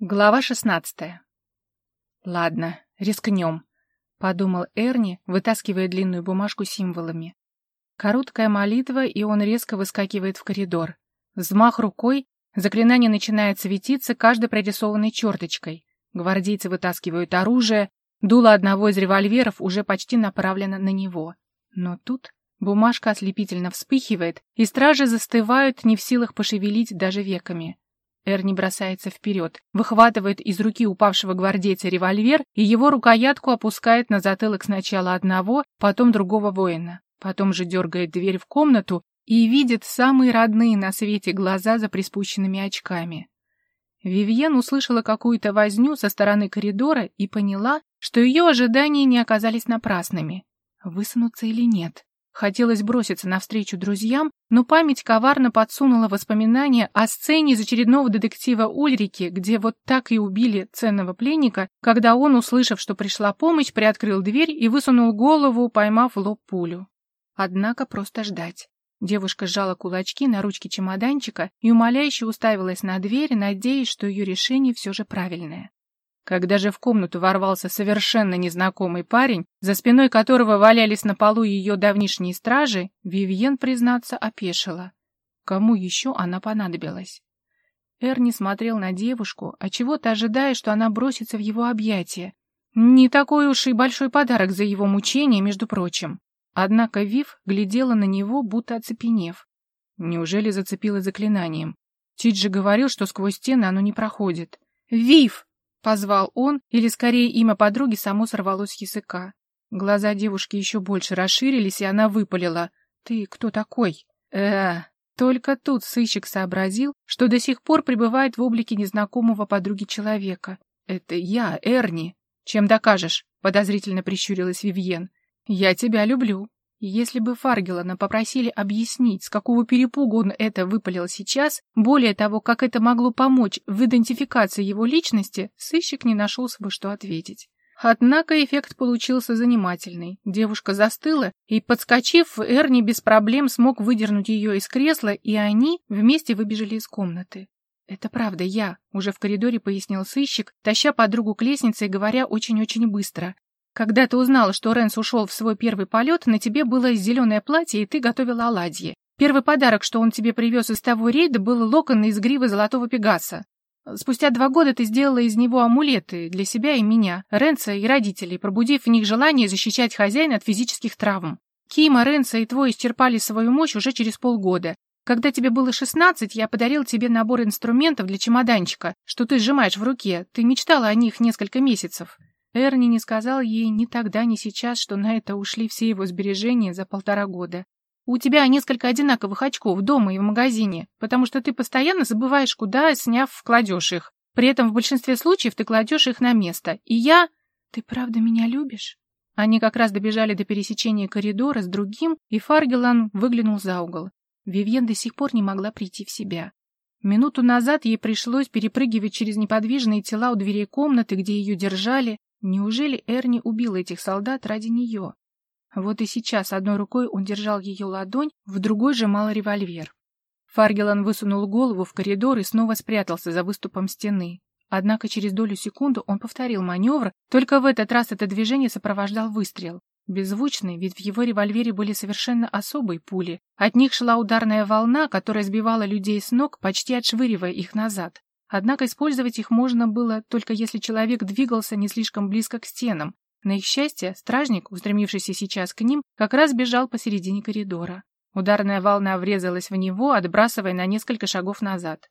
Глава шестнадцатая. «Ладно, рискнем», — подумал Эрни, вытаскивая длинную бумажку символами. Короткая молитва, и он резко выскакивает в коридор. Взмах рукой, заклинание начинает светиться каждой прорисованной черточкой. Гвардейцы вытаскивают оружие, дуло одного из револьверов уже почти направлено на него. Но тут бумажка ослепительно вспыхивает, и стражи застывают, не в силах пошевелить даже веками. Эрни бросается вперед, выхватывает из руки упавшего гвардейца револьвер и его рукоятку опускает на затылок сначала одного, потом другого воина. Потом же дергает дверь в комнату и видит самые родные на свете глаза за приспущенными очками. Вивьен услышала какую-то возню со стороны коридора и поняла, что ее ожидания не оказались напрасными. Высунуться или нет? Хотелось броситься навстречу друзьям, но память коварно подсунула воспоминания о сцене из очередного детектива Ульрики, где вот так и убили ценного пленника, когда он, услышав, что пришла помощь, приоткрыл дверь и высунул голову, поймав в лоб пулю. Однако просто ждать. Девушка сжала кулачки на ручке чемоданчика и умоляюще уставилась на дверь, надеясь, что ее решение все же правильное. Когда же в комнату ворвался совершенно незнакомый парень, за спиной которого валялись на полу ее давнишние стражи, Вивьен, признаться, опешила. Кому еще она понадобилась? Эрни смотрел на девушку, а чего-то ожидая, что она бросится в его объятия. Не такой уж и большой подарок за его мучение, между прочим. Однако Вив глядела на него, будто оцепенев. Неужели зацепила заклинанием? Тит же говорил, что сквозь стены оно не проходит. «Вив!» Позвал он, или скорее имя подруги само сорвалось с языка. Глаза девушки еще больше расширились, и она выпалила. «Ты кто такой?» э Только тут сыщик сообразил, что до сих пор пребывает в облике незнакомого подруги человека. «Это я, Эрни». «Чем докажешь?» — подозрительно прищурилась Вивьен. «Я тебя люблю». Если бы Фаргелана попросили объяснить, с какого перепугу он это выпалил сейчас, более того, как это могло помочь в идентификации его личности, сыщик не нашелся бы, что ответить. Однако эффект получился занимательный. Девушка застыла, и, подскочив, Эрни без проблем смог выдернуть ее из кресла, и они вместе выбежали из комнаты. «Это правда я», — уже в коридоре пояснил сыщик, таща подругу к лестнице и говоря очень-очень быстро. Когда ты узнала, что Рэнс ушел в свой первый полет, на тебе было зеленое платье, и ты готовила оладьи. Первый подарок, что он тебе привез из того рейда, был локон из гривы золотого пегаса. Спустя два года ты сделала из него амулеты для себя и меня, Ренса и родителей, пробудив в них желание защищать хозяина от физических травм. Кима, Ренса и твой исчерпали свою мощь уже через полгода. Когда тебе было шестнадцать, я подарил тебе набор инструментов для чемоданчика, что ты сжимаешь в руке. Ты мечтала о них несколько месяцев. Эрни не сказал ей ни тогда, ни сейчас, что на это ушли все его сбережения за полтора года. У тебя несколько одинаковых очков дома и в магазине, потому что ты постоянно забываешь, куда, сняв, кладешь их. При этом в большинстве случаев ты кладешь их на место. И я... Ты правда меня любишь? Они как раз добежали до пересечения коридора с другим, и Фаргелан выглянул за угол. Вивьен до сих пор не могла прийти в себя. Минуту назад ей пришлось перепрыгивать через неподвижные тела у дверей комнаты, где ее держали, Неужели Эрни убил этих солдат ради нее? Вот и сейчас одной рукой он держал ее ладонь, в другой сжимал револьвер. Фаргелан высунул голову в коридор и снова спрятался за выступом стены. Однако через долю секунды он повторил маневр, только в этот раз это движение сопровождал выстрел. Беззвучный, ведь в его револьвере были совершенно особые пули. От них шла ударная волна, которая сбивала людей с ног, почти отшвыривая их назад. Однако использовать их можно было только если человек двигался не слишком близко к стенам. На их счастье, стражник, устремившийся сейчас к ним, как раз бежал посередине коридора. Ударная волна врезалась в него, отбрасывая на несколько шагов назад.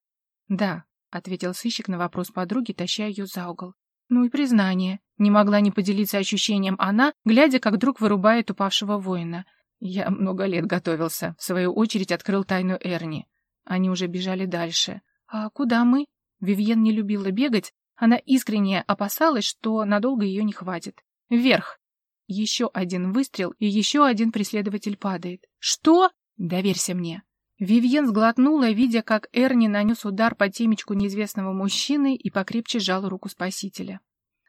«Да», — ответил сыщик на вопрос подруги, таща ее за угол. «Ну и признание. Не могла не поделиться ощущением она, глядя, как друг вырубает упавшего воина. Я много лет готовился. В свою очередь открыл тайну Эрни. Они уже бежали дальше. «А куда мы?» Вивьен не любила бегать, она искренне опасалась, что надолго ее не хватит. Вверх. Еще один выстрел, и еще один преследователь падает. Что? Доверься мне. Вивьен сглотнула, видя, как Эрни нанес удар по темечку неизвестного мужчины и покрепче сжал руку спасителя.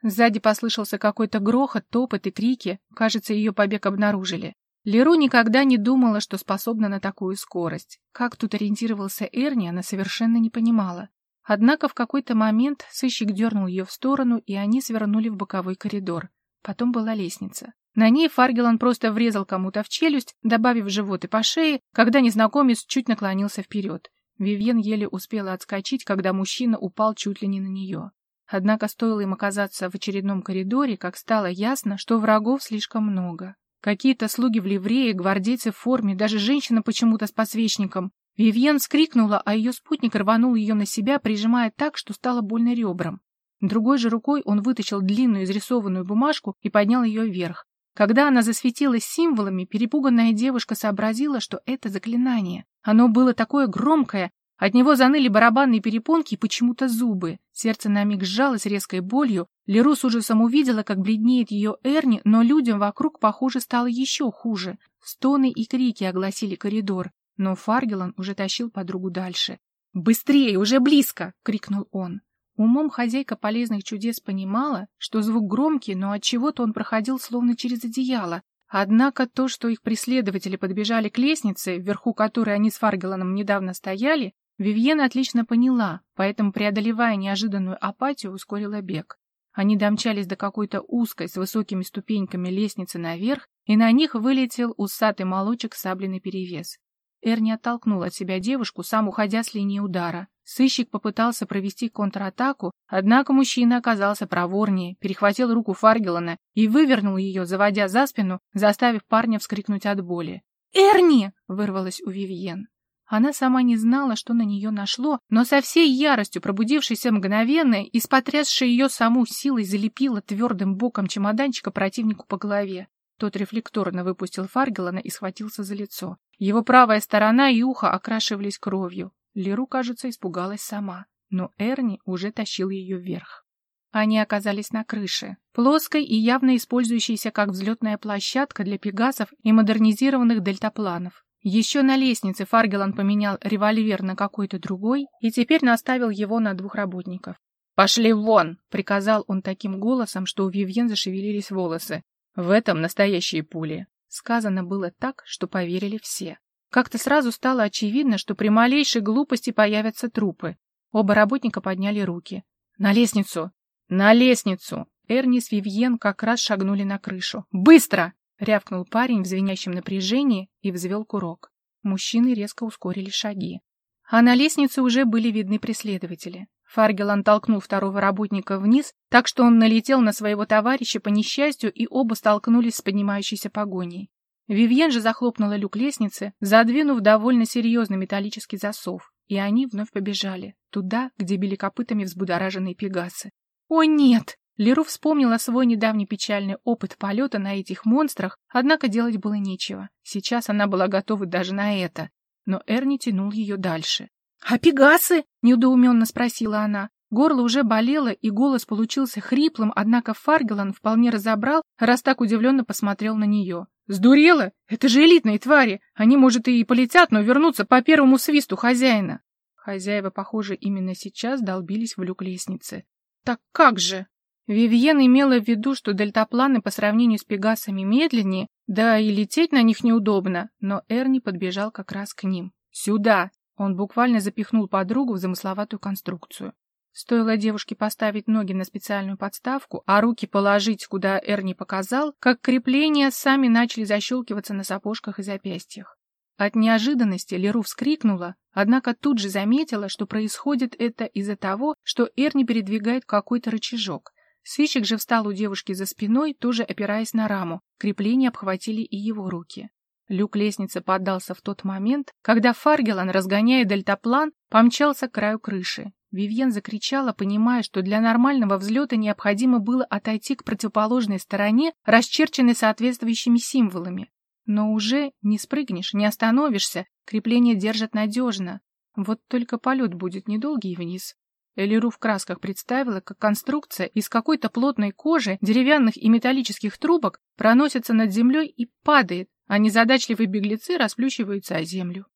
Сзади послышался какой-то грохот, топот и крики. Кажется, ее побег обнаружили. Леру никогда не думала, что способна на такую скорость. Как тут ориентировался Эрни, она совершенно не понимала. Однако в какой-то момент сыщик дернул ее в сторону, и они свернули в боковой коридор. Потом была лестница. На ней Фаргелан просто врезал кому-то в челюсть, добавив живот и по шее, когда незнакомец чуть наклонился вперед. Вивьен еле успела отскочить, когда мужчина упал чуть ли не на нее. Однако стоило им оказаться в очередном коридоре, как стало ясно, что врагов слишком много. Какие-то слуги в ливрее, гвардейцы в форме, даже женщина почему-то с подсвечником. Вивьен вскрикнула, а ее спутник рванул ее на себя, прижимая так, что стало больно ребрам. Другой же рукой он вытащил длинную изрисованную бумажку и поднял ее вверх. Когда она засветилась символами, перепуганная девушка сообразила, что это заклинание. Оно было такое громкое, от него заныли барабанные перепонки и почему-то зубы. Сердце на миг сжалось резкой болью. Леру с ужасом увидела, как бледнеет ее Эрни, но людям вокруг, похоже, стало еще хуже. Стоны и крики огласили коридор, но Фаргелан уже тащил подругу дальше. «Быстрее, уже близко!» — крикнул он. Умом хозяйка полезных чудес понимала, что звук громкий, но от чего то он проходил словно через одеяло. Однако то, что их преследователи подбежали к лестнице, вверху которой они с Фаргеланом недавно стояли, Вивьена отлично поняла, поэтому, преодолевая неожиданную апатию, ускорила бег. Они домчались до какой-то узкой с высокими ступеньками лестницы наверх, и на них вылетел усатый молочек с перевес. Эрни оттолкнул от себя девушку, сам уходя с линии удара. Сыщик попытался провести контратаку, однако мужчина оказался проворнее, перехватил руку Фаргелана и вывернул ее, заводя за спину, заставив парня вскрикнуть от боли. «Эрни!» — вырвалась у Вивьен. Она сама не знала, что на нее нашло, но со всей яростью, пробудившейся мгновенно и с потрясшей ее саму силой залепила твердым боком чемоданчика противнику по голове. Тот рефлекторно выпустил Фаргелана и схватился за лицо. Его правая сторона и ухо окрашивались кровью. Леру, кажется, испугалась сама, но Эрни уже тащил ее вверх. Они оказались на крыше, плоской и явно использующейся как взлетная площадка для пегасов и модернизированных дельтапланов. Еще на лестнице Фаргелан поменял револьвер на какой-то другой и теперь наставил его на двух работников. «Пошли вон!» — приказал он таким голосом, что у Вивьен зашевелились волосы. «В этом настоящие пули!» Сказано было так, что поверили все. Как-то сразу стало очевидно, что при малейшей глупости появятся трупы. Оба работника подняли руки. «На лестницу! На лестницу!» Эрни с Вивьен как раз шагнули на крышу. «Быстро!» — рявкнул парень в звенящем напряжении и взвел курок. Мужчины резко ускорили шаги. А на лестнице уже были видны преследователи. Фаргелан толкнул второго работника вниз, так что он налетел на своего товарища по несчастью, и оба столкнулись с поднимающейся погоней. Вивьен же захлопнула люк лестницы, задвинув довольно серьезный металлический засов, и они вновь побежали, туда, где били копытами взбудораженные пегасы. «О, нет!» Леру вспомнила свой недавний печальный опыт полета на этих монстрах, однако делать было нечего. Сейчас она была готова даже на это. Но Эрни тянул ее дальше. «А пегасы?» — недоуменно спросила она. Горло уже болело, и голос получился хриплым, однако Фаргелан вполне разобрал, раз так удивленно посмотрел на нее. «Сдурела? Это же элитные твари! Они, может, и полетят, но вернутся по первому свисту хозяина!» Хозяева, похоже, именно сейчас долбились в люк лестницы. «Так как же?» Вивьен имела в виду, что дельтапланы по сравнению с пегасами медленнее, да и лететь на них неудобно, но Эрни подбежал как раз к ним. «Сюда!» Он буквально запихнул подругу в замысловатую конструкцию. Стоило девушке поставить ноги на специальную подставку, а руки положить, куда Эрни показал, как крепления сами начали защелкиваться на сапожках и запястьях. От неожиданности Леру вскрикнула, однако тут же заметила, что происходит это из-за того, что Эрни передвигает какой-то рычажок. Сыщик же встал у девушки за спиной, тоже опираясь на раму. Крепления обхватили и его руки. Люк лестницы поддался в тот момент, когда Фаргелан, разгоняя дельтаплан, помчался к краю крыши. Вивьен закричала, понимая, что для нормального взлета необходимо было отойти к противоположной стороне, расчерченной соответствующими символами. Но уже не спрыгнешь, не остановишься, крепление держат надежно. Вот только полет будет недолгий вниз. Элиру в красках представила, как конструкция из какой-то плотной кожи, деревянных и металлических трубок проносится над землей и падает, а незадачливые беглецы расплющиваются о землю.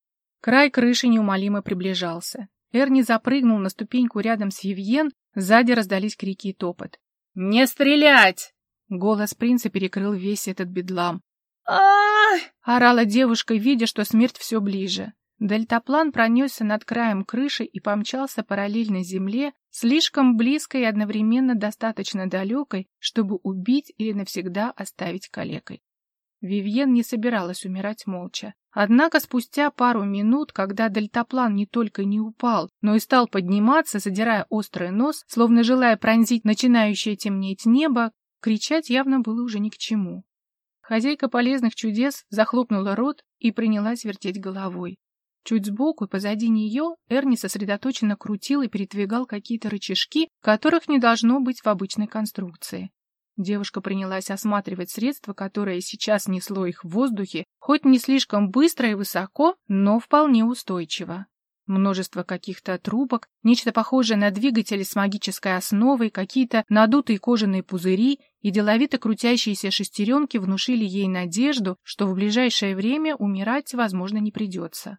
Край крыши неумолимо приближался. Эрни запрыгнул на ступеньку рядом с Вивьен, сзади раздались крики и топот. «Не стрелять!» Голос принца перекрыл весь этот бедлам. а орала девушка, видя, что смерть все ближе. Дельтаплан пронесся над краем крыши и помчался параллельно земле, слишком близкой и одновременно достаточно далекой, чтобы убить или навсегда оставить калекой. Вивьен не собиралась умирать молча. Однако спустя пару минут, когда дельтаплан не только не упал, но и стал подниматься, задирая острый нос, словно желая пронзить начинающее темнеть небо, кричать явно было уже ни к чему. Хозяйка полезных чудес захлопнула рот и принялась вертеть головой. Чуть сбоку, позади нее, Эрни сосредоточенно крутил и передвигал какие-то рычажки, которых не должно быть в обычной конструкции. Девушка принялась осматривать средство, которое сейчас несло их в воздухе, хоть не слишком быстро и высоко, но вполне устойчиво. Множество каких-то трубок, нечто похожее на двигатели с магической основой, какие-то надутые кожаные пузыри и деловито крутящиеся шестеренки внушили ей надежду, что в ближайшее время умирать, возможно, не придется.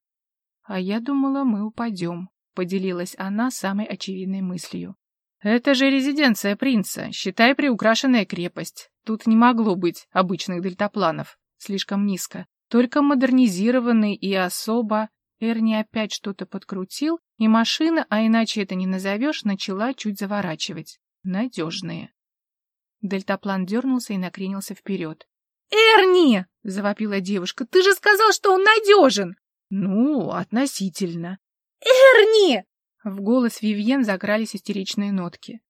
«А я думала, мы упадем», — поделилась она самой очевидной мыслью. «Это же резиденция принца, считай приукрашенная крепость. Тут не могло быть обычных дельтапланов. Слишком низко. Только модернизированный и особо...» Эрни опять что-то подкрутил, и машина, а иначе это не назовешь, начала чуть заворачивать. Надежные. Дельтаплан дернулся и накренился вперед. «Эрни!» — завопила девушка. «Ты же сказал, что он надежен!» «Ну, относительно». «Эрни!» В голос Вивьен загрались истеричные нотки.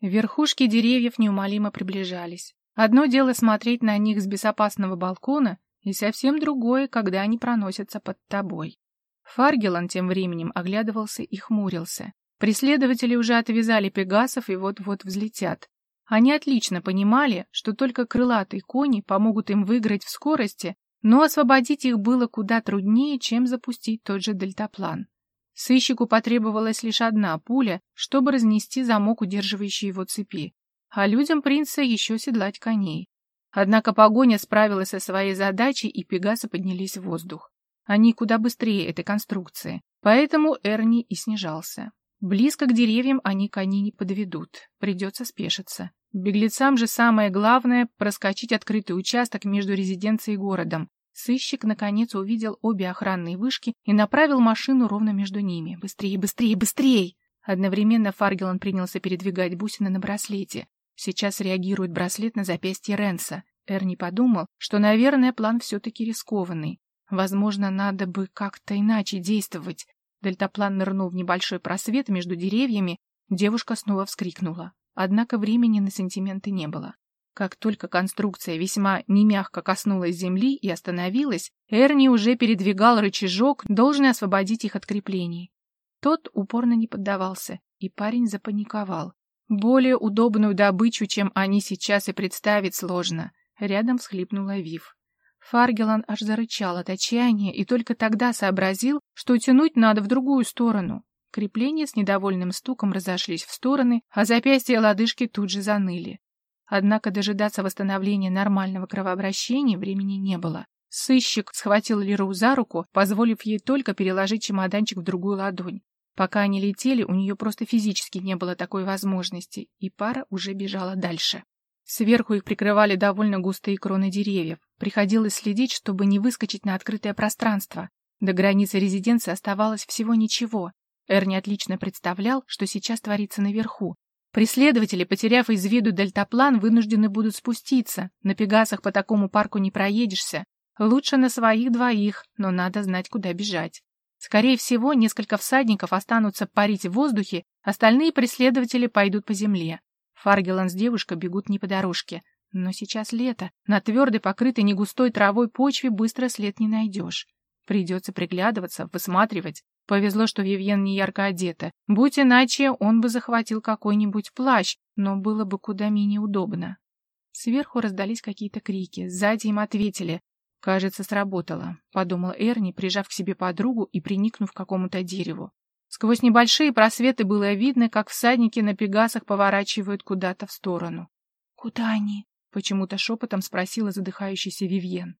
Верхушки деревьев неумолимо приближались. Одно дело смотреть на них с безопасного балкона, и совсем другое, когда они проносятся под тобой. Фаргелан тем временем оглядывался и хмурился. Преследователи уже отвязали пегасов и вот-вот взлетят. Они отлично понимали, что только крылатые кони помогут им выиграть в скорости, но освободить их было куда труднее, чем запустить тот же дельтаплан. Сыщику потребовалась лишь одна пуля, чтобы разнести замок, удерживающий его цепи, а людям принца еще седлать коней. Однако погоня справилась со своей задачей, и пегасы поднялись в воздух. Они куда быстрее этой конструкции, поэтому Эрни и снижался. Близко к деревьям они коней не подведут, придется спешиться. Беглецам же самое главное — проскочить открытый участок между резиденцией и городом, Сыщик, наконец, увидел обе охранные вышки и направил машину ровно между ними. «Быстрее, быстрее, быстрее!» Одновременно Фаргелан принялся передвигать бусины на браслете. Сейчас реагирует браслет на запястье Ренса. Эрни подумал, что, наверное, план все-таки рискованный. Возможно, надо бы как-то иначе действовать. Дельтаплан нырнул в небольшой просвет между деревьями. Девушка снова вскрикнула. Однако времени на сантименты не было. Как только конструкция весьма немягко коснулась земли и остановилась, Эрни уже передвигал рычажок, должный освободить их от креплений. Тот упорно не поддавался, и парень запаниковал. Более удобную добычу, чем они сейчас и представить сложно. Рядом всхлипнула Вив. Фаргелан аж зарычал от отчаяния и только тогда сообразил, что тянуть надо в другую сторону. Крепления с недовольным стуком разошлись в стороны, а запястья и лодыжки тут же заныли. Однако дожидаться восстановления нормального кровообращения времени не было. Сыщик схватил Лиру за руку, позволив ей только переложить чемоданчик в другую ладонь. Пока они летели, у нее просто физически не было такой возможности, и пара уже бежала дальше. Сверху их прикрывали довольно густые кроны деревьев. Приходилось следить, чтобы не выскочить на открытое пространство. До границы резиденции оставалось всего ничего. Эрни отлично представлял, что сейчас творится наверху, Преследователи, потеряв из виду дельтаплан, вынуждены будут спуститься. На Пегасах по такому парку не проедешься. Лучше на своих двоих, но надо знать, куда бежать. Скорее всего, несколько всадников останутся парить в воздухе, остальные преследователи пойдут по земле. Фаргелан с девушкой бегут не по дорожке. Но сейчас лето. На твердой, покрытой негустой травой почве быстро след не найдешь. Придется приглядываться, высматривать. Повезло, что Вивьен не ярко одета. Будь иначе, он бы захватил какой-нибудь плащ, но было бы куда менее удобно. Сверху раздались какие-то крики, сзади им ответили. «Кажется, сработало», — подумал Эрни, прижав к себе подругу и приникнув к какому-то дереву. Сквозь небольшие просветы было видно, как всадники на пегасах поворачивают куда-то в сторону. «Куда они?» — почему-то шепотом спросила задыхающийся Вивьен.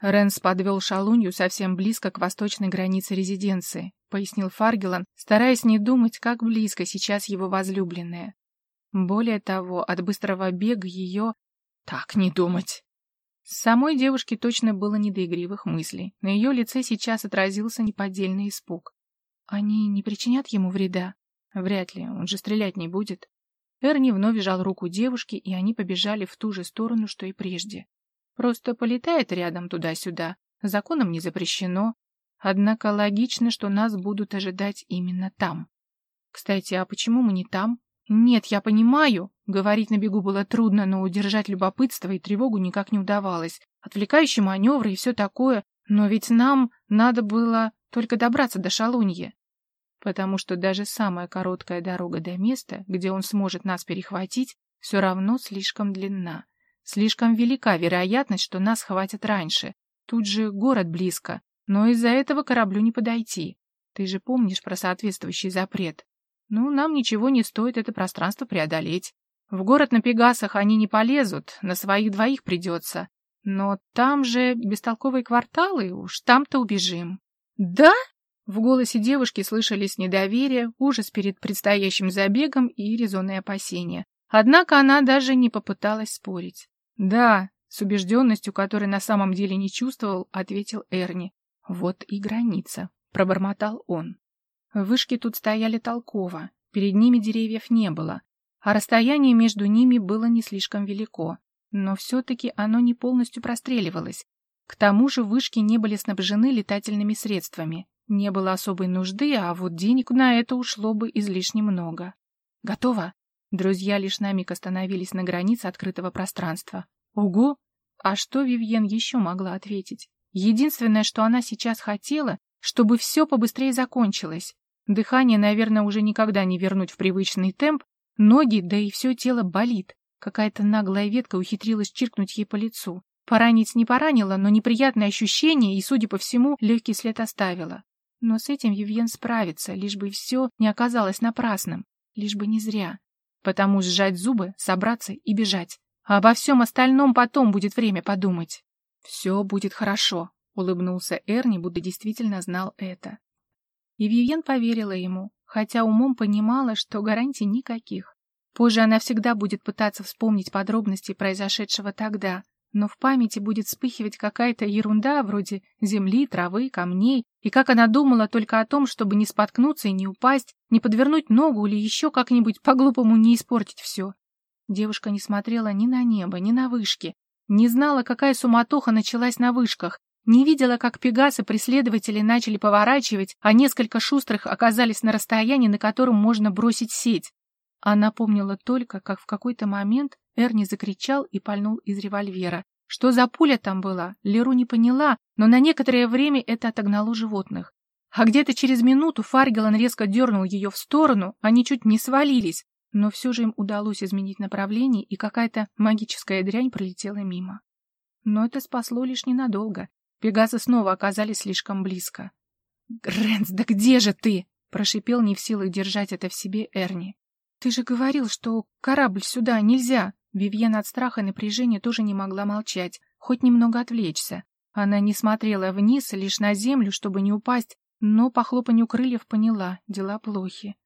Ренс подвел шалунью совсем близко к восточной границе резиденции, пояснил Фаргелан, стараясь не думать, как близко сейчас его возлюбленная. Более того, от быстрого бега ее... Так не думать. Самой девушке точно было не до игривых мыслей. На ее лице сейчас отразился неподдельный испуг. Они не причинят ему вреда? Вряд ли, он же стрелять не будет. Эрни вновь жал руку девушки, и они побежали в ту же сторону, что и прежде. Просто полетает рядом туда-сюда, законом не запрещено. Однако логично, что нас будут ожидать именно там. Кстати, а почему мы не там? Нет, я понимаю. Говорить на бегу было трудно, но удержать любопытство и тревогу никак не удавалось. Отвлекающие маневры и все такое. Но ведь нам надо было только добраться до Шалуньи. Потому что даже самая короткая дорога до места, где он сможет нас перехватить, все равно слишком длинна. Слишком велика вероятность, что нас хватят раньше. Тут же город близко, но из-за этого кораблю не подойти. Ты же помнишь про соответствующий запрет. Ну, нам ничего не стоит это пространство преодолеть. В город на Пегасах они не полезут, на своих двоих придется. Но там же бестолковые кварталы, уж там-то убежим. Да? В голосе девушки слышались недоверие, ужас перед предстоящим забегом и резонные опасения. Однако она даже не попыталась спорить. «Да», — с убежденностью, которой на самом деле не чувствовал, ответил Эрни. «Вот и граница», — пробормотал он. Вышки тут стояли толково, перед ними деревьев не было, а расстояние между ними было не слишком велико, но все-таки оно не полностью простреливалось. К тому же вышки не были снабжены летательными средствами. Не было особой нужды, а вот денег на это ушло бы излишне много. «Готово?» Друзья лишь на миг остановились на границе открытого пространства. Ого! А что Вивьен еще могла ответить? Единственное, что она сейчас хотела, чтобы все побыстрее закончилось. Дыхание, наверное, уже никогда не вернуть в привычный темп, ноги, да и все тело болит. Какая-то наглая ветка ухитрилась чиркнуть ей по лицу. Поранить не поранила, но неприятное ощущение и, судя по всему, легкий след оставила. Но с этим Вивьен справится, лишь бы все не оказалось напрасным, лишь бы не зря. Потому сжать зубы, собраться и бежать. А обо всем остальном потом будет время подумать. «Все будет хорошо», — улыбнулся Эрни, будто действительно знал это. И Вивьен поверила ему, хотя умом понимала, что гарантий никаких. Позже она всегда будет пытаться вспомнить подробности произошедшего тогда, но в памяти будет вспыхивать какая-то ерунда вроде земли, травы, камней, и как она думала только о том, чтобы не споткнуться и не упасть, не подвернуть ногу или еще как-нибудь по-глупому не испортить все. Девушка не смотрела ни на небо, ни на вышки, не знала, какая суматоха началась на вышках, не видела, как пегасы преследователи начали поворачивать, а несколько шустрых оказались на расстоянии, на котором можно бросить сеть. Она помнила только, как в какой-то момент Эрни закричал и пальнул из револьвера. Что за пуля там была, Леру не поняла, но на некоторое время это отогнало животных. А где-то через минуту Фаргелан резко дернул ее в сторону, они чуть не свалились, но все же им удалось изменить направление, и какая-то магическая дрянь пролетела мимо. Но это спасло лишь ненадолго. Пегасы снова оказались слишком близко. «Грэнс, да где же ты?» — прошипел не в силах держать это в себе Эрни. «Ты же говорил, что корабль сюда нельзя!» Вивьена от страха и напряжения тоже не могла молчать, хоть немного отвлечься. Она не смотрела вниз, лишь на землю, чтобы не упасть, но по хлопанью крыльев поняла, дела плохи.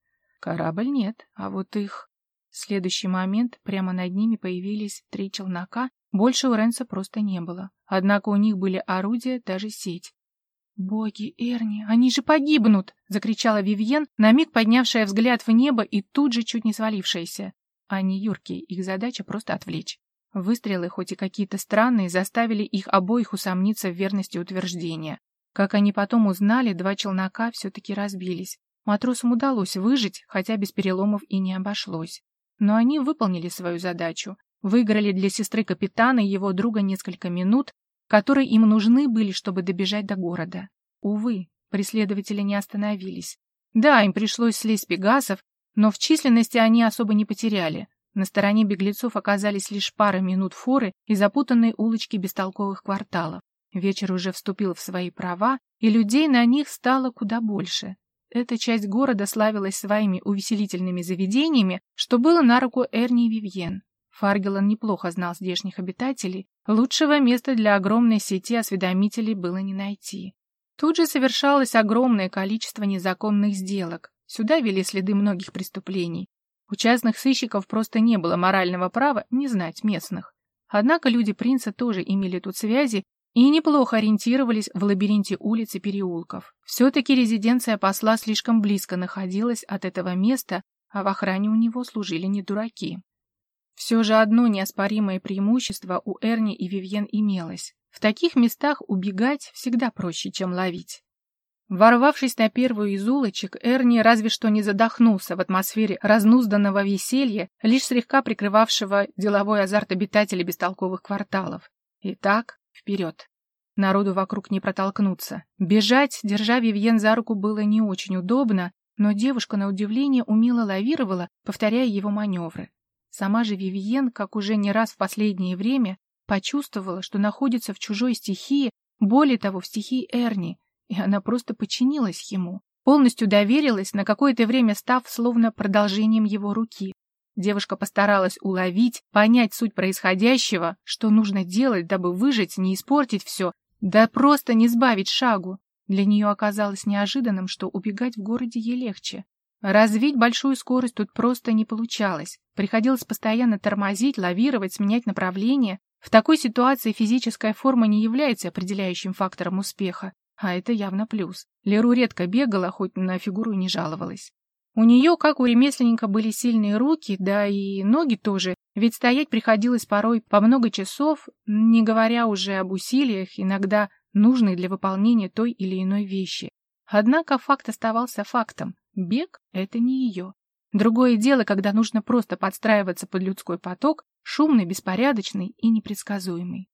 Корабль нет, а вот их... В следующий момент прямо над ними появились три челнока, больше у Ренса просто не было. Однако у них были орудия, даже сеть. «Боги, Эрни, они же погибнут!» — закричала Вивьен, на миг поднявшая взгляд в небо и тут же чуть не свалившаяся. Они юркие, их задача просто отвлечь. Выстрелы, хоть и какие-то странные, заставили их обоих усомниться в верности утверждения. Как они потом узнали, два челнока все-таки разбились. Матросам удалось выжить, хотя без переломов и не обошлось. Но они выполнили свою задачу, выиграли для сестры капитана и его друга несколько минут, которые им нужны были, чтобы добежать до города. Увы, преследователи не остановились. Да, им пришлось слезть пегасов, но в численности они особо не потеряли. На стороне беглецов оказались лишь пара минут форы и запутанные улочки бестолковых кварталов. Вечер уже вступил в свои права, и людей на них стало куда больше. Эта часть города славилась своими увеселительными заведениями, что было на руку Эрни и Вивьен. Фаргелан неплохо знал здешних обитателей, лучшего места для огромной сети осведомителей было не найти. Тут же совершалось огромное количество незаконных сделок, Сюда вели следы многих преступлений. У частных сыщиков просто не было морального права не знать местных. Однако люди принца тоже имели тут связи и неплохо ориентировались в лабиринте улиц и переулков. Все-таки резиденция посла слишком близко находилась от этого места, а в охране у него служили не дураки. Все же одно неоспоримое преимущество у Эрни и Вивьен имелось. В таких местах убегать всегда проще, чем ловить. Ворвавшись на первую из улочек, Эрни разве что не задохнулся в атмосфере разнузданного веселья, лишь слегка прикрывавшего деловой азарт обитателей бестолковых кварталов. Итак, вперед. Народу вокруг не протолкнуться. Бежать, держа Вивьен за руку, было не очень удобно, но девушка, на удивление, умело лавировала, повторяя его маневры. Сама же Вивьен, как уже не раз в последнее время, почувствовала, что находится в чужой стихии, более того, в стихии Эрни, и она просто подчинилась ему, полностью доверилась, на какое-то время став словно продолжением его руки. Девушка постаралась уловить, понять суть происходящего, что нужно делать, дабы выжить, не испортить все, да просто не сбавить шагу. Для нее оказалось неожиданным, что убегать в городе ей легче. Развить большую скорость тут просто не получалось. Приходилось постоянно тормозить, лавировать, сменять направление. В такой ситуации физическая форма не является определяющим фактором успеха. А это явно плюс. Леру редко бегала, хоть на фигуру не жаловалась. У нее, как у ремесленника, были сильные руки, да и ноги тоже, ведь стоять приходилось порой по много часов, не говоря уже об усилиях, иногда нужных для выполнения той или иной вещи. Однако факт оставался фактом. Бег — это не ее. Другое дело, когда нужно просто подстраиваться под людской поток, шумный, беспорядочный и непредсказуемый.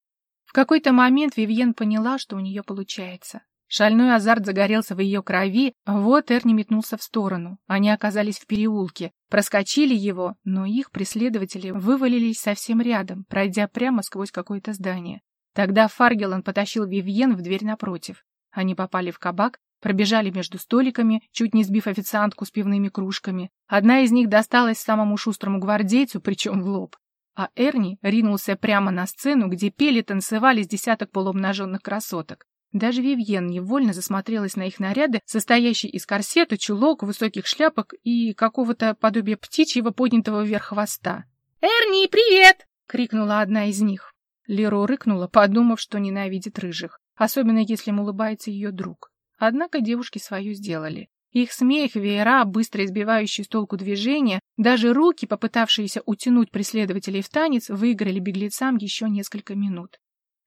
В какой-то момент Вивьен поняла, что у нее получается. Шальной азарт загорелся в ее крови, вот Эрни метнулся в сторону. Они оказались в переулке, проскочили его, но их преследователи вывалились совсем рядом, пройдя прямо сквозь какое-то здание. Тогда Фаргелан потащил Вивьен в дверь напротив. Они попали в кабак, пробежали между столиками, чуть не сбив официантку с пивными кружками. Одна из них досталась самому шустрому гвардейцу, причем в лоб. А Эрни ринулся прямо на сцену, где пели танцевали с десяток полуобнаженных красоток. Даже Вивьен невольно засмотрелась на их наряды, состоящие из корсета, чулок, высоких шляпок и какого-то подобия птичьего поднятого вверх хвоста. «Эрни, привет!» — крикнула одна из них. Леро рыкнула, подумав, что ненавидит рыжих, особенно если им улыбается ее друг. Однако девушки свое сделали. Их смех, веера, быстро избивающие с толку движения, даже руки, попытавшиеся утянуть преследователей в танец, выиграли беглецам еще несколько минут.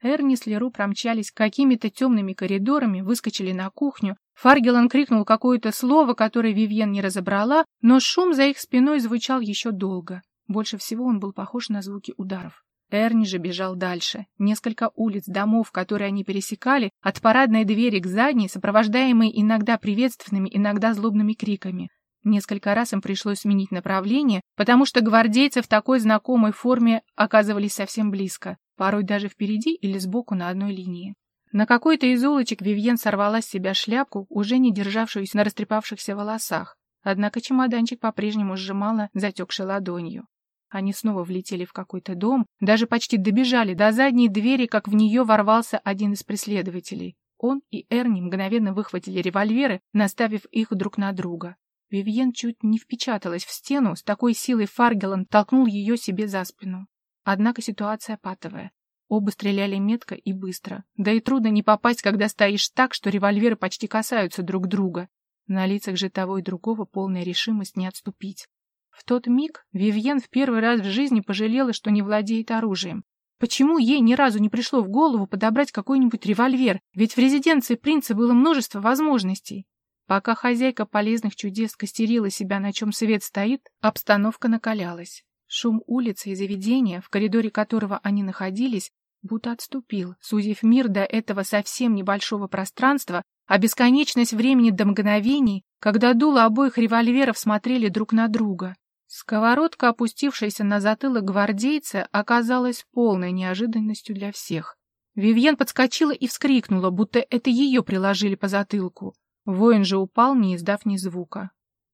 Эрни с Леру промчались какими-то темными коридорами, выскочили на кухню. Фаргелан крикнул какое-то слово, которое Вивьен не разобрала, но шум за их спиной звучал еще долго. Больше всего он был похож на звуки ударов. Эрни же бежал дальше. Несколько улиц, домов, которые они пересекали, от парадной двери к задней, сопровождаемые иногда приветственными, иногда злобными криками. Несколько раз им пришлось сменить направление, потому что гвардейцы в такой знакомой форме оказывались совсем близко порой даже впереди или сбоку на одной линии. На какой-то из улочек Вивьен сорвала с себя шляпку, уже не державшуюся на растрепавшихся волосах. Однако чемоданчик по-прежнему сжимала затекшей ладонью. Они снова влетели в какой-то дом, даже почти добежали до задней двери, как в нее ворвался один из преследователей. Он и Эрни мгновенно выхватили револьверы, наставив их друг на друга. Вивьен чуть не впечаталась в стену, с такой силой Фаргелан толкнул ее себе за спину. Однако ситуация патовая. Оба стреляли метко и быстро. Да и трудно не попасть, когда стоишь так, что револьверы почти касаются друг друга. На лицах же того и другого полная решимость не отступить. В тот миг Вивьен в первый раз в жизни пожалела, что не владеет оружием. Почему ей ни разу не пришло в голову подобрать какой-нибудь револьвер? Ведь в резиденции принца было множество возможностей. Пока хозяйка полезных чудес костерила себя, на чем свет стоит, обстановка накалялась. Шум улицы и заведения, в коридоре которого они находились, будто отступил, сузив мир до этого совсем небольшого пространства, а бесконечность времени до мгновений, когда дуло обоих револьверов смотрели друг на друга. Сковородка, опустившаяся на затылок гвардейца, оказалась полной неожиданностью для всех. Вивьен подскочила и вскрикнула, будто это ее приложили по затылку. Воин же упал, не издав ни звука.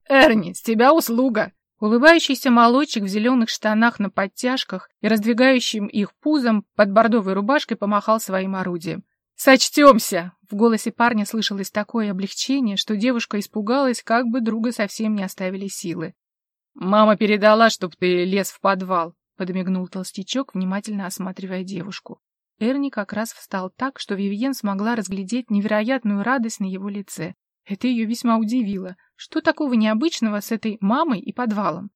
«Эрни, с тебя услуга!» Улыбающийся молодчик в зеленых штанах на подтяжках и раздвигающим их пузом под бордовой рубашкой помахал своим орудием. «Сочтемся!» В голосе парня слышалось такое облегчение, что девушка испугалась, как бы друга совсем не оставили силы. «Мама передала, чтоб ты лез в подвал. подмигнул толстячок, внимательно осматривая девушку. Эрни как раз встал так, что Вивьен смогла разглядеть невероятную радость на его лице. Это ее весьма удивило. Что такого необычного с этой мамой и подвалом?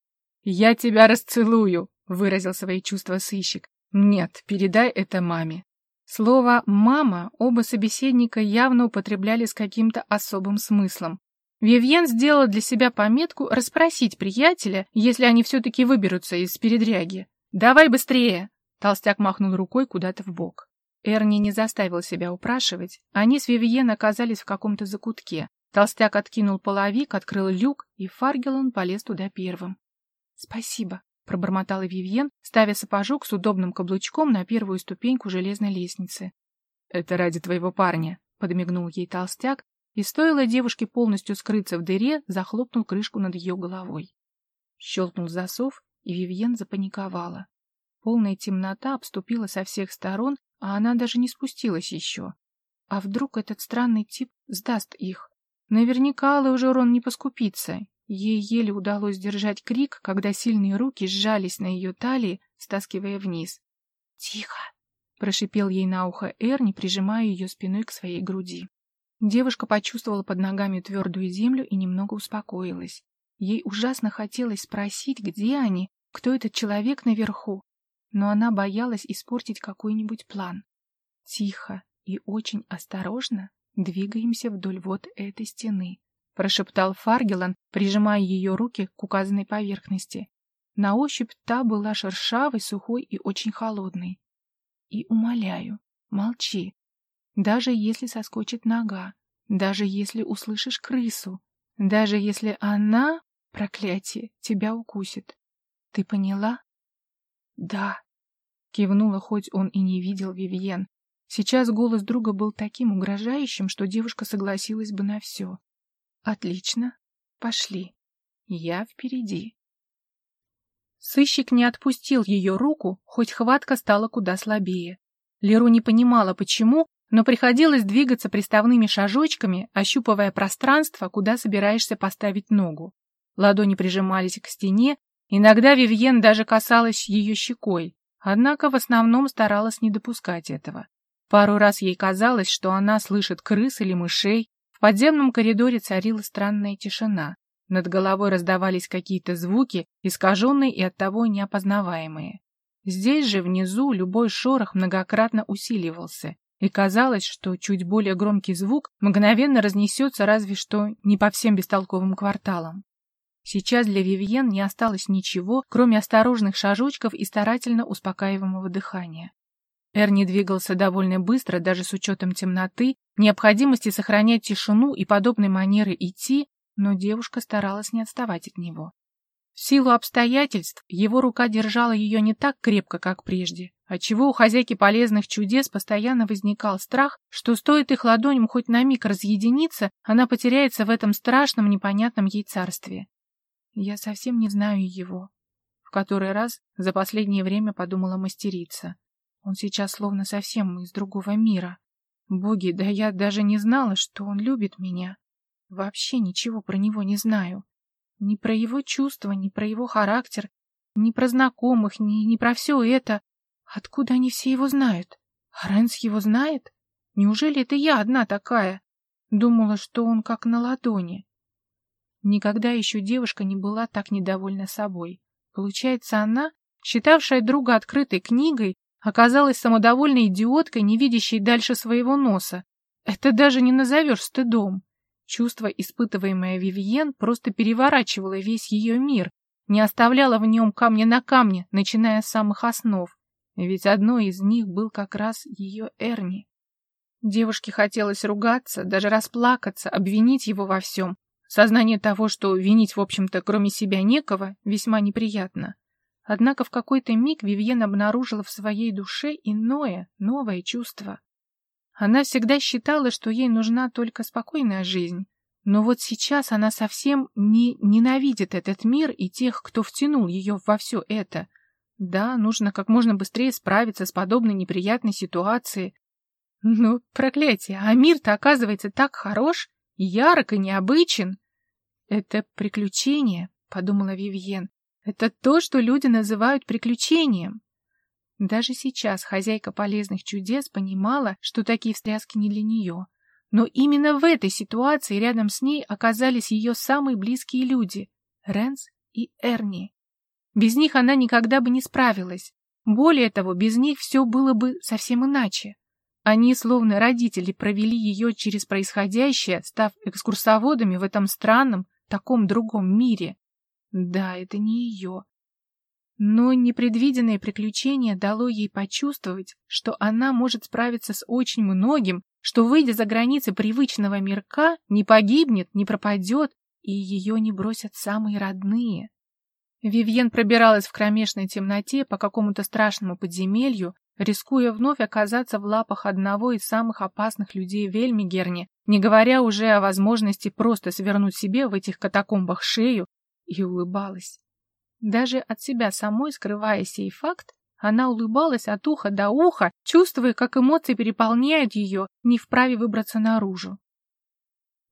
«Я тебя расцелую», — выразил свои чувства сыщик. «Нет, передай это маме». Слово «мама» оба собеседника явно употребляли с каким-то особым смыслом. Вивьен сделала для себя пометку расспросить приятеля, если они все-таки выберутся из передряги. «Давай быстрее!» Толстяк махнул рукой куда-то в бок. Эрни не заставил себя упрашивать. Они с Вивьен оказались в каком-то закутке. Толстяк откинул половик, открыл люк, и Фаргелон полез туда первым. «Спасибо», — пробормотала Вивьен, ставя сапожок с удобным каблучком на первую ступеньку железной лестницы. «Это ради твоего парня», — подмигнул ей толстяк, и стоило девушке полностью скрыться в дыре, захлопнул крышку над ее головой. Щелкнул засов, и Вивьен запаниковала. Полная темнота обступила со всех сторон, а она даже не спустилась еще. А вдруг этот странный тип сдаст их? Наверняка Аллы не поскупится. Ей еле удалось сдержать крик, когда сильные руки сжались на ее талии, стаскивая вниз. «Тихо!» — прошипел ей на ухо Эрни, прижимая ее спиной к своей груди. Девушка почувствовала под ногами твердую землю и немного успокоилась. Ей ужасно хотелось спросить, где они, кто этот человек наверху, но она боялась испортить какой-нибудь план. Тихо и очень осторожно двигаемся вдоль вот этой стены», — прошептал Фаргелан, прижимая ее руки к указанной поверхности. На ощупь та была шершавой, сухой и очень холодной. «И умоляю, молчи. Даже если соскочит нога, даже если услышишь крысу, даже если она, проклятие, тебя укусит. Ты поняла?» «Да», — кивнула, хоть он и не видел Вивьен, Сейчас голос друга был таким угрожающим, что девушка согласилась бы на все. Отлично. Пошли. Я впереди. Сыщик не отпустил ее руку, хоть хватка стала куда слабее. Леру не понимала, почему, но приходилось двигаться приставными шажочками, ощупывая пространство, куда собираешься поставить ногу. Ладони прижимались к стене, иногда Вивьен даже касалась ее щекой, однако в основном старалась не допускать этого. Пару раз ей казалось, что она слышит крыс или мышей. В подземном коридоре царила странная тишина. Над головой раздавались какие-то звуки, искаженные и оттого неопознаваемые. Здесь же, внизу, любой шорох многократно усиливался, и казалось, что чуть более громкий звук мгновенно разнесется разве что не по всем бестолковым кварталам. Сейчас для Вивьен не осталось ничего, кроме осторожных шажочков и старательно успокаиваемого дыхания. Эрни двигался довольно быстро, даже с учетом темноты, необходимости сохранять тишину и подобной манеры идти, но девушка старалась не отставать от него. В силу обстоятельств его рука держала ее не так крепко, как прежде, отчего у хозяйки полезных чудес постоянно возникал страх, что стоит их ладоням хоть на миг разъединиться, она потеряется в этом страшном непонятном ей царстве. Я совсем не знаю его. В который раз за последнее время подумала мастерица. Он сейчас словно совсем из другого мира. Боги, да я даже не знала, что он любит меня. Вообще ничего про него не знаю. Ни про его чувства, ни про его характер, ни про знакомых, ни, ни про все это. Откуда они все его знают? А Рэнс его знает? Неужели это я одна такая? Думала, что он как на ладони. Никогда еще девушка не была так недовольна собой. Получается, она, считавшая друга открытой книгой, оказалась самодовольной идиоткой, не видящей дальше своего носа. Это даже не назовешь стыдом. Чувство, испытываемое Вивьен, просто переворачивало весь ее мир, не оставляло в нем камня на камне, начиная с самых основ. Ведь одной из них был как раз ее Эрни. Девушке хотелось ругаться, даже расплакаться, обвинить его во всем. Сознание того, что винить, в общем-то, кроме себя некого, весьма неприятно. Однако в какой-то миг Вивьен обнаружила в своей душе иное, новое чувство. Она всегда считала, что ей нужна только спокойная жизнь. Но вот сейчас она совсем не ненавидит этот мир и тех, кто втянул ее во все это. Да, нужно как можно быстрее справиться с подобной неприятной ситуацией. Ну, проклятие, а мир-то оказывается так хорош, ярок и необычен. Это приключение, подумала Вивьен, Это то, что люди называют приключением. Даже сейчас хозяйка полезных чудес понимала, что такие встряски не для нее. Но именно в этой ситуации рядом с ней оказались ее самые близкие люди — Ренс и Эрни. Без них она никогда бы не справилась. Более того, без них все было бы совсем иначе. Они, словно родители, провели ее через происходящее, став экскурсоводами в этом странном, таком другом мире. Да, это не ее. Но непредвиденное приключение дало ей почувствовать, что она может справиться с очень многим, что, выйдя за границы привычного мирка, не погибнет, не пропадет, и ее не бросят самые родные. Вивьен пробиралась в кромешной темноте по какому-то страшному подземелью, рискуя вновь оказаться в лапах одного из самых опасных людей в Эльмигерне, не говоря уже о возможности просто свернуть себе в этих катакомбах шею, и улыбалась. Даже от себя самой, скрывая сей факт, она улыбалась от уха до уха, чувствуя, как эмоции переполняют ее, не вправе выбраться наружу.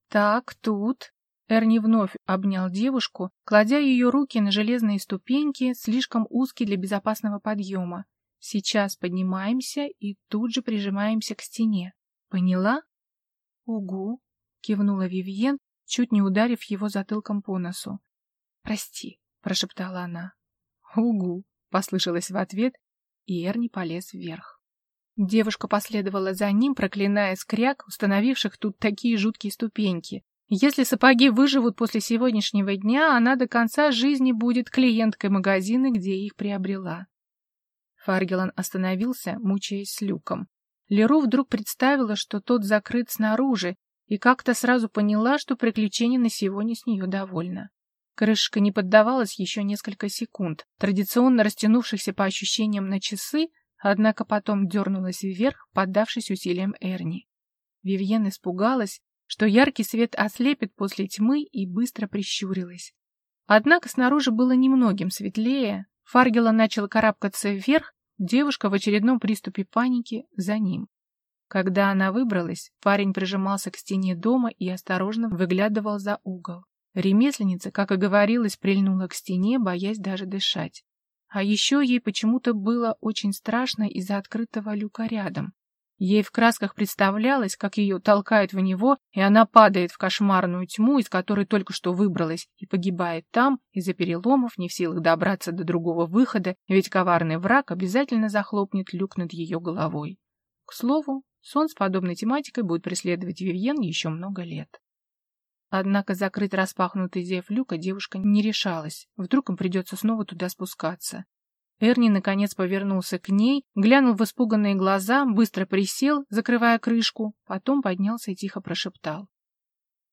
«Так, тут...» Эрни вновь обнял девушку, кладя ее руки на железные ступеньки, слишком узкие для безопасного подъема. Сейчас поднимаемся и тут же прижимаемся к стене. Поняла? Угу, кивнула Вивьен, чуть не ударив его затылком по носу. Прости, прошептала она. Угу, послышалось в ответ, и Эрни полез вверх. Девушка последовала за ним, проклиная скряк, установивших тут такие жуткие ступеньки, если сапоги выживут после сегодняшнего дня, она до конца жизни будет клиенткой магазина, где их приобрела. Фаргелан остановился, мучаясь с люком. Леру вдруг представила, что тот закрыт снаружи, и как-то сразу поняла, что приключение на сегодня с нее довольно. Крышка не поддавалась еще несколько секунд, традиционно растянувшихся по ощущениям на часы, однако потом дернулась вверх, поддавшись усилиям Эрни. Вивьен испугалась, что яркий свет ослепит после тьмы и быстро прищурилась. Однако снаружи было немногим светлее. Фаргела начал карабкаться вверх, девушка в очередном приступе паники за ним. Когда она выбралась, парень прижимался к стене дома и осторожно выглядывал за угол. Ремесленница, как и говорилось, прильнула к стене, боясь даже дышать. А еще ей почему-то было очень страшно из-за открытого люка рядом. Ей в красках представлялось, как ее толкают в него, и она падает в кошмарную тьму, из которой только что выбралась, и погибает там, из-за переломов, не в силах добраться до другого выхода, ведь коварный враг обязательно захлопнет люк над ее головой. К слову, сон с подобной тематикой будет преследовать Вивьен еще много лет. Однако закрыть распахнутый зев люка девушка не решалась. Вдруг им придется снова туда спускаться. Эрни наконец повернулся к ней, глянул в испуганные глаза, быстро присел, закрывая крышку, потом поднялся и тихо прошептал.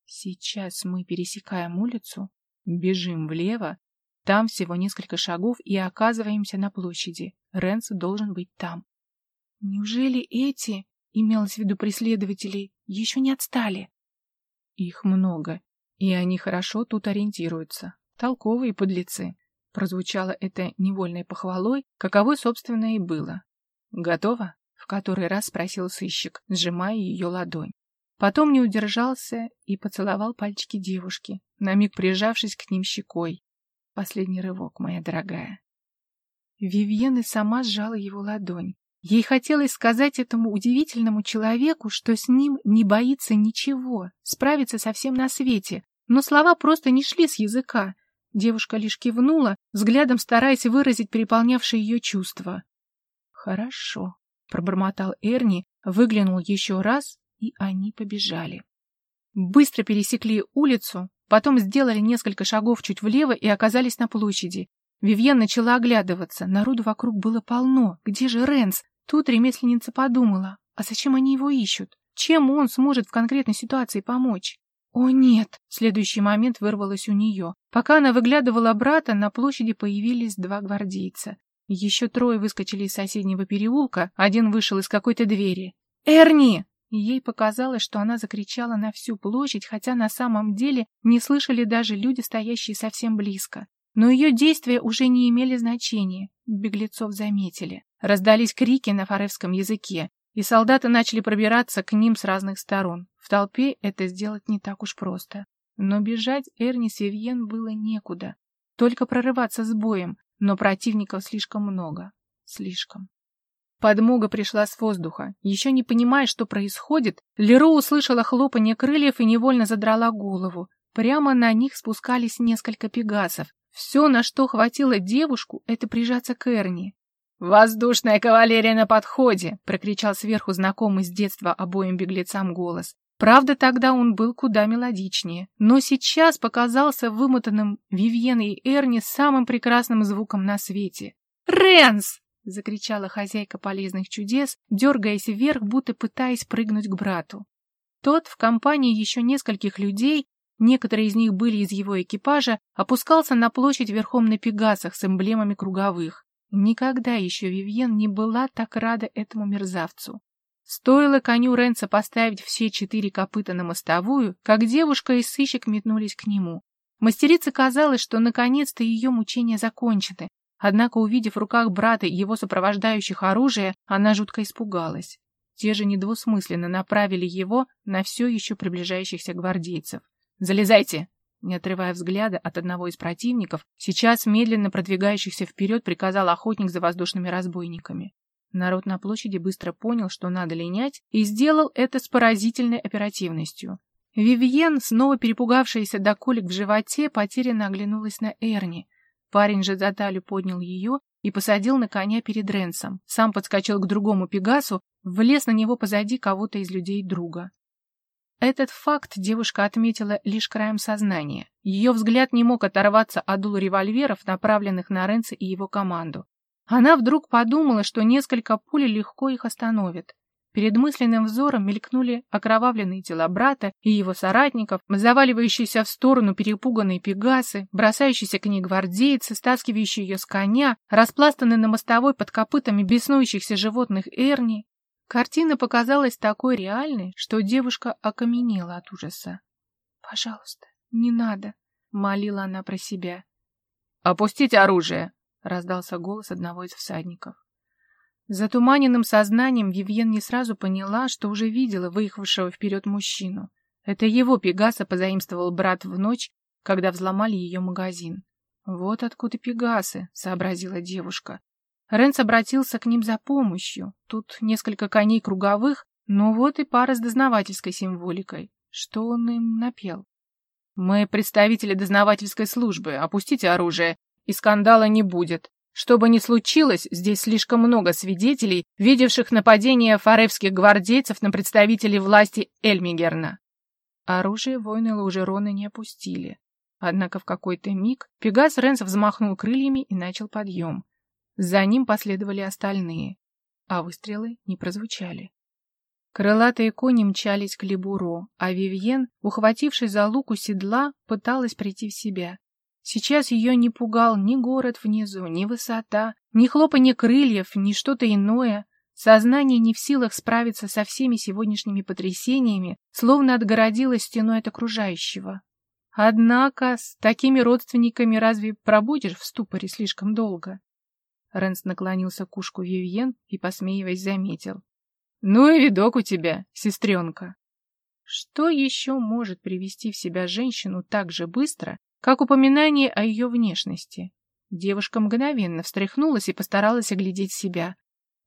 «Сейчас мы пересекаем улицу, бежим влево, там всего несколько шагов и оказываемся на площади. Ренс должен быть там». «Неужели эти, имелось в виду преследователей, еще не отстали?» «Их много, и они хорошо тут ориентируются. Толковые подлецы». Прозвучало это невольной похвалой, каковой, собственно, и было. «Готово?» — в который раз спросил сыщик, сжимая ее ладонь. Потом не удержался и поцеловал пальчики девушки, на миг прижавшись к ним щекой. Последний рывок, моя дорогая. Вивьен и сама сжала его ладонь. Ей хотелось сказать этому удивительному человеку, что с ним не боится ничего, справиться со всем на свете, но слова просто не шли с языка. Девушка лишь кивнула, взглядом стараясь выразить переполнявшие ее чувства. «Хорошо», — пробормотал Эрни, выглянул еще раз, и они побежали. Быстро пересекли улицу, потом сделали несколько шагов чуть влево и оказались на площади. Вивьен начала оглядываться, народу вокруг было полно. Где же Ренс? Тут ремесленница подумала, а зачем они его ищут? Чем он сможет в конкретной ситуации помочь? «О, нет!» — следующий момент вырвалось у нее. Пока она выглядывала брата, на площади появились два гвардейца. Еще трое выскочили из соседнего переулка, один вышел из какой-то двери. «Эрни!» Ей показалось, что она закричала на всю площадь, хотя на самом деле не слышали даже люди, стоящие совсем близко. Но ее действия уже не имели значения. Беглецов заметили. Раздались крики на фаревском языке и солдаты начали пробираться к ним с разных сторон. В толпе это сделать не так уж просто. Но бежать Эрни Севьен было некуда. только прорываться с боем, но противников слишком много. Слишком. Подмога пришла с воздуха. Еще не понимая, что происходит, Леро услышала хлопанье крыльев и невольно задрала голову. Прямо на них спускались несколько пегасов. Все, на что хватило девушку, это прижаться к Эрни. «Воздушная кавалерия на подходе!» — прокричал сверху знакомый с детства обоим беглецам голос. Правда, тогда он был куда мелодичнее, но сейчас показался вымотанным Вивьеной и Эрни самым прекрасным звуком на свете. «Ренс!» — закричала хозяйка полезных чудес, дергаясь вверх, будто пытаясь прыгнуть к брату. Тот в компании еще нескольких людей, некоторые из них были из его экипажа, опускался на площадь верхом на пегасах с эмблемами круговых. Никогда еще Вивьен не была так рада этому мерзавцу. Стоило коню Ренца поставить все четыре копыта на мостовую, как девушка и сыщик метнулись к нему. Мастерице казалось, что наконец-то ее мучения закончены, однако, увидев в руках брата и его сопровождающих оружие, она жутко испугалась. Те же недвусмысленно направили его на все еще приближающихся гвардейцев. «Залезайте!» Не отрывая взгляда от одного из противников, сейчас медленно продвигающихся вперед приказал охотник за воздушными разбойниками. Народ на площади быстро понял, что надо линять, и сделал это с поразительной оперативностью. Вивьен, снова перепугавшаяся до колик в животе, потерянно оглянулась на Эрни. Парень же за талию поднял ее и посадил на коня перед Ренсом. Сам подскочил к другому Пегасу, влез на него позади кого-то из людей друга. Этот факт девушка отметила лишь краем сознания. Ее взгляд не мог оторваться от дул револьверов, направленных на Ренса и его команду. Она вдруг подумала, что несколько пуль легко их остановит. Перед мысленным взором мелькнули окровавленные тела брата и его соратников, заваливающиеся в сторону перепуганные пегасы, бросающиеся к ней гвардейцы, стаскивающие ее с коня, распластанные на мостовой под копытами беснующихся животных Эрни. Картина показалась такой реальной, что девушка окаменела от ужаса. «Пожалуйста, не надо», — молила она про себя. «Опустить оружие!» Раздался голос одного из всадников. Затуманенным сознанием Вивьен не сразу поняла, что уже видела выехавшего вперед мужчину. Это его Пегаса позаимствовал брат в ночь, когда взломали ее магазин. «Вот откуда Пегасы», — сообразила девушка. Ренс обратился к ним за помощью. Тут несколько коней круговых, но вот и пара с дознавательской символикой. Что он им напел? «Мы представители дознавательской службы. Опустите оружие и скандала не будет. Что бы ни случилось, здесь слишком много свидетелей, видевших нападение фаревских гвардейцев на представителей власти Эльмигерна. Оружие воины Лаужерона не опустили. Однако в какой-то миг Пегас Ренс взмахнул крыльями и начал подъем. За ним последовали остальные, а выстрелы не прозвучали. Крылатые кони мчались к Либуро, а Вивьен, ухватившись за луку седла, пыталась прийти в себя. Сейчас ее не пугал ни город внизу, ни высота, ни хлопанье крыльев, ни что-то иное. Сознание не в силах справиться со всеми сегодняшними потрясениями, словно отгородилось стеной от окружающего. Однако с такими родственниками разве пробудешь в ступоре слишком долго? Рэнс наклонился к ушку Вивьен и, посмеиваясь, заметил. — Ну и видок у тебя, сестренка. Что еще может привести в себя женщину так же быстро, как упоминание о ее внешности. Девушка мгновенно встряхнулась и постаралась оглядеть себя.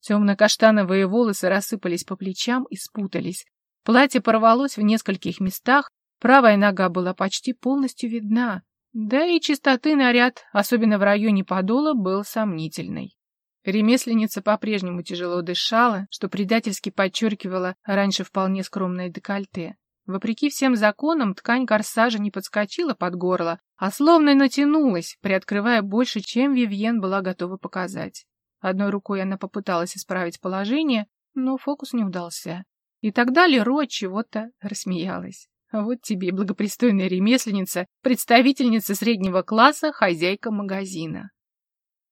Темно-каштановые волосы рассыпались по плечам и спутались. Платье порвалось в нескольких местах, правая нога была почти полностью видна. Да и чистоты наряд, особенно в районе подола, был сомнительный. Ремесленница по-прежнему тяжело дышала, что предательски подчеркивало раньше вполне скромное декольте. Вопреки всем законам, ткань корсажа не подскочила под горло, а словно натянулась, приоткрывая больше, чем Вивьен была готова показать. Одной рукой она попыталась исправить положение, но фокус не удался. И тогда Леро чего-то рассмеялась. Вот тебе, благопристойная ремесленница, представительница среднего класса, хозяйка магазина.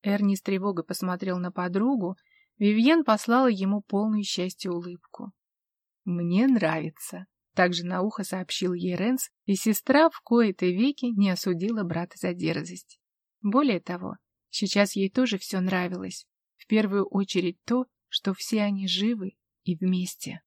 Эрни с тревогой посмотрел на подругу, Вивьен послала ему полную счастья улыбку. «Мне нравится», также на ухо сообщил ей Ренс, и сестра в кои-то веки не осудила брата за дерзость. Более того, сейчас ей тоже все нравилось. В первую очередь то, что все они живы и вместе.